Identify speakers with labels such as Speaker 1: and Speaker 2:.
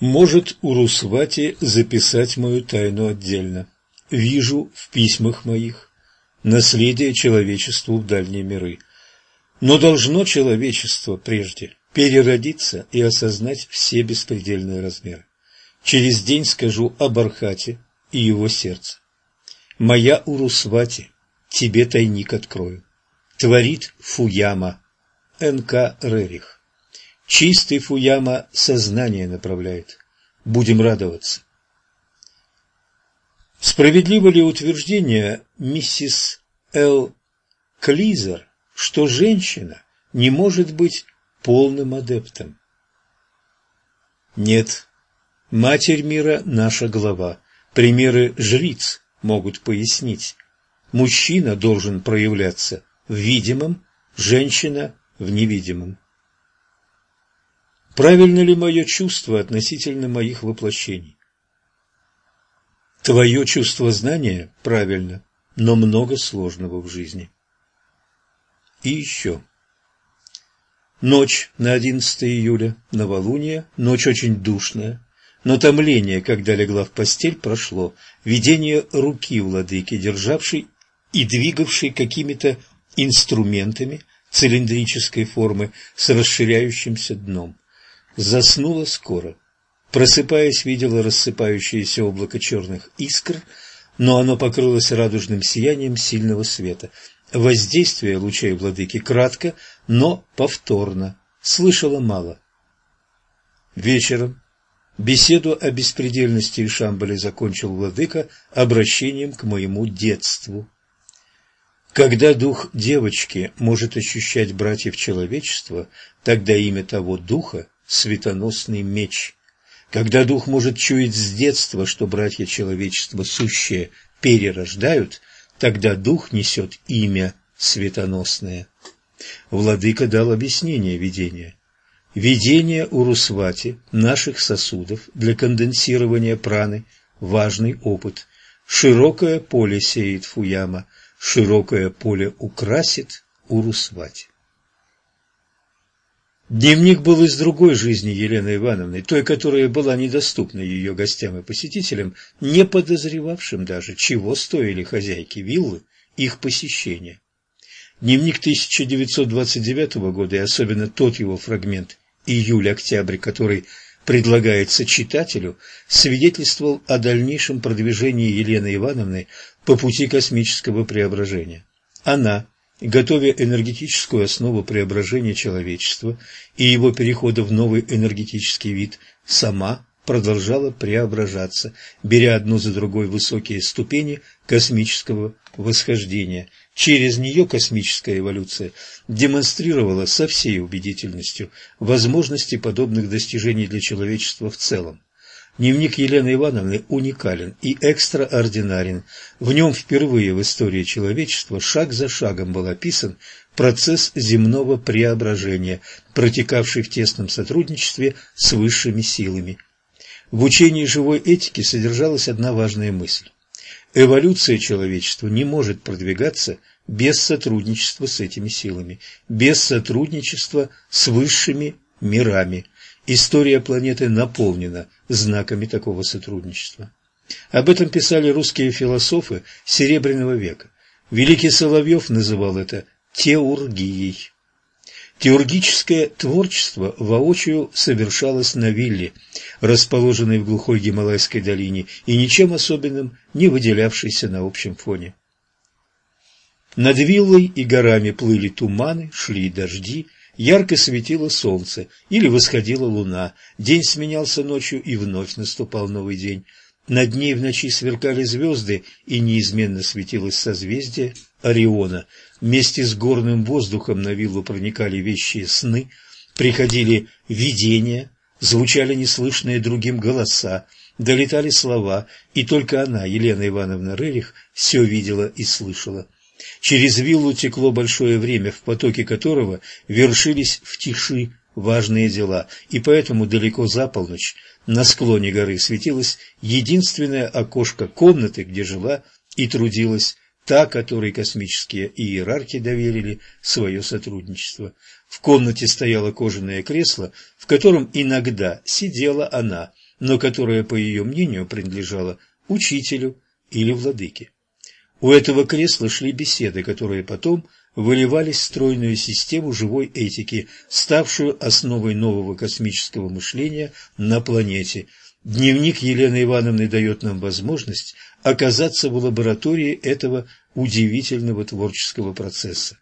Speaker 1: Может Урусвати записать мою тайну отдельно. Вижу в письмах моих наследие человечеству в дальние миры. Но должно человечество прежде переродиться и осознать все беспредельные размеры. Через день скажу об Архате и его сердце. Моя Урусвати, тебе тайник открою. Творит Фуяма, Н.К. Рерих. Чистый Фуяма сознание направляет. Будем радоваться. Справедливо ли утверждение миссис Л. Клизер, что женщина не может быть полным адептом? Нет. Матерь мира – наша глава. Примеры жриц могут пояснить. Мужчина должен проявляться в видимом, женщина – в невидимом. Правильно ли мое чувство относительно моих воплощений? Твое чувство знания правильно, но много сложного в жизни. И еще. Ночь на 11 июля, новолуние, ночь очень душная, но томление, когда легла в постель, прошло. Видение руки владыки, державшей и двигавшей какими-то инструментами цилиндрической формы с расширяющимся дном. Заснула скоро. Просыпаясь, видела рассыпающееся облако черных искр, но оно покрылось радужным сиянием сильного света. Воздействие лучей владыки кратко, но повторно. Слышала мало. Вечером беседу о беспредельности и Шамбале закончил владыка обращением к моему детству. Когда дух девочки может ощущать братьев человечества, тогда имя того духа – светоносный меч. Когда дух может чуять с детства, что братья человечества сущее перерождают, тогда дух несет имя светоносное. Владыка дал объяснение видения. Видение Урусвати наших сосудов для конденсирования праны – важный опыт. Широкое поле сеет Фуяма – широкое поле украсит Урусвать. Дневник был из другой жизни Елены Ивановны, той, которая была недоступна ее гостям и посетителям, не подозревавшим даже, чего стоили хозяйки виллы их посещения. Дневник 1929 года и особенно тот его фрагмент июль-октябрь, который предлагается читателю, свидетельствовал о дальнейшем продвижении Елены Ивановны по пути космического преображения. Она, готовя энергетическую основу преображения человечества и его перехода в новый энергетический вид, сама продолжала преображаться, беря одну за другой высокие ступени космического восхождения. Через нее космическая эволюция демонстрировала со всей убедительностью возможности подобных достижений для человечества в целом. Дневник Елены Ивановны уникален и экстраординарен. В нем впервые в истории человечества шаг за шагом был описан процесс земного преображения, протекавший в тесном сотрудничестве с высшими силами. В учении живой этики содержалась одна важная мысль. Эволюция человечества не может продвигаться без сотрудничества с этими силами, без сотрудничества с высшими мирами – История планеты наполнена знаками такого сотрудничества. Об этом писали русские философы Серебряного века. Великий Соловьев называл это теургией. Теургическое творчество воочию совершалось на вилле, расположенной в глухой Гималайской долине и ничем особенным не выделявшейся на общем фоне. Над виллой и горами плыли туманы, шли дожди, Ярко светило солнце или восходила луна, день сменялся ночью и вновь наступал новый день. Над ней в ночи сверкали звезды, и неизменно светилось созвездие Ориона. Вместе с горным воздухом на виллу проникали вещие сны, приходили видения, звучали неслышные другим голоса, долетали слова, и только она, Елена Ивановна Рерих, все видела и слышала. Через виллу текло большое время, в потоке которого вершились в тиши важные дела, и поэтому далеко за полночь на склоне горы светилось единственное окошко комнаты, где жила и трудилась та, которой космические иерархи доверили свое сотрудничество. В комнате стояло кожаное кресло, в котором иногда сидела она, но которое, по ее мнению, принадлежало учителю или владыке. У этого кресла шли беседы, которые потом выливались в стройную систему живой этики, ставшую основой нового космического мышления на планете. Дневник Елены Ивановны дает нам возможность оказаться в лаборатории этого удивительного творческого процесса.